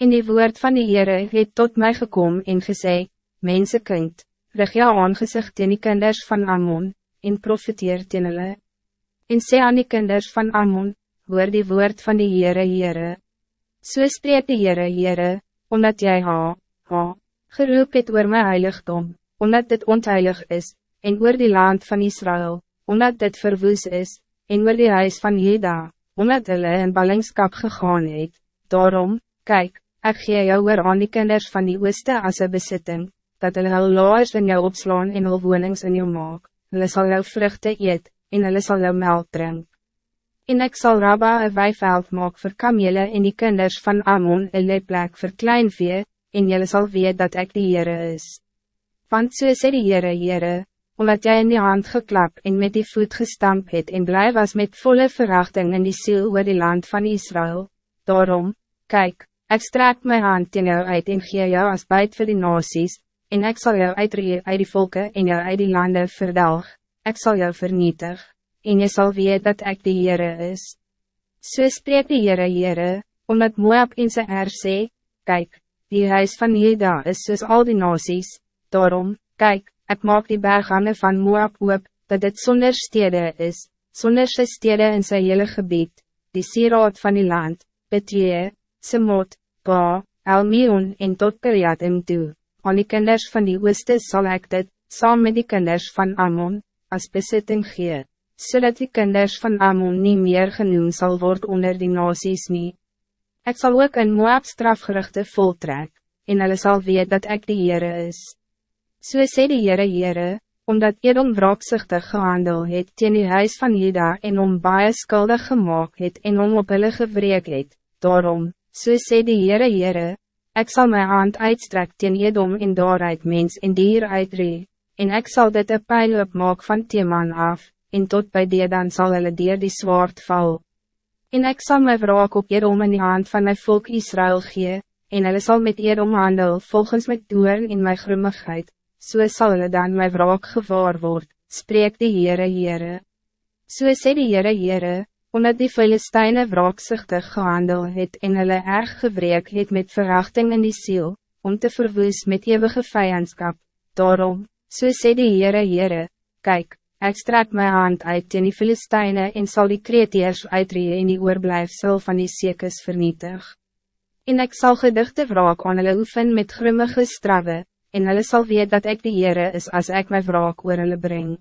En die woord van die Heere het tot mij gekomen en gesê, Mensenkind, rig jou aangezicht teen die kinders van Ammon, en profiteer teen hulle. En sê aan die kinders van Ammon, hoor die woord van die Heere Heere. So spreek die Heere Heere, omdat jij ha, ha, geroep het oor my heiligdom, omdat dit ontheilig is, en oor die land van Israël, omdat dit verwoes is, en oor die huis van Jeda, omdat hulle in ballingskap gegaan het. Daarom, kijk, ik gee jou oor aan die kinders van die ooste as een besitting, dat hulle hul laars in jou opslaan en hul wonings in jou maak, hulle sal jou vruchten eet, en hulle sal jou melk drink. En ik zal Rabba een weiveld maak voor kamele en die kinders van Ammon een leplek voor kleinvee, en jullie zal weet dat ik de Heere is. Want so sê die Heere Heere, omdat jij in die hand geklap en met die voet gestamp het en blij was met volle verachting in die ziel oor die land van Israël. Daarom, kijk, ik strek mijn hand in jou uit en gee jou als buit voor die nasies, en ik zal jou uitreer uit die volken en jou uit die landen verdelg, ik zal jou vernietig, en je zal weet dat ik de Heere is. So spreek die Heere Heere, omdat Moab in sy er sê, kijk, die huis van Jeda is soos al die nasies, daarom, kijk, ik maak die bergane van Moab op, dat het zonder stede is, zonder sy stede in sy hele gebied, die sieraad van die land, Betree, Semot, Pa, Elmion en tot Periatim toe, aan die kinders van die ooste sal ek dit, saam met die kinders van Ammon, as besitting gee, zodat die kinders van Ammon niet meer genoemd zal worden onder die nasies nie. Ek sal ook in Moab strafgerichte voltrek, en hulle sal weet dat ik de Heere is. So sê die Heere Heere, omdat Edom wraakzichtig gehandel het teen die huis van Jeda en om baie skuldig gemaakt het en om op hulle gewreek het, daarom, so sê die Heere Heere, ek sal my hand uitstrek teen Edom en daaruit mens en dier uitree, en ek sal dit een pijl opmaak van Teman af, en tot bij Dedan sal hulle dier die zwaard val. En ik zal mijn wraak op Edom in die hand van mijn volk Israël gee, en hulle sal met Edom handel volgens met doorn in mijn grimmigheid, so sal hulle dan my wraak gevaar word, spreek die Heere Heere. So sê die Heere Heere, omdat die Filisteine wraakzichtig gehandel het en hulle erg gewreek het met verachting in die ziel, om te verwoes met eeuwige vijandskap. Daarom, so sê die Heere Heere, kyk, ek strek my hand uit teen die Filisteine en zal die kreetiers uitree en die oorblijfsel van die sekes vernietig. En ik zal gedichte wraak aan hulle oefen met grimmige strawe, en hulle sal weet dat ik de Heere is als ik mijn wraak oor hulle breng.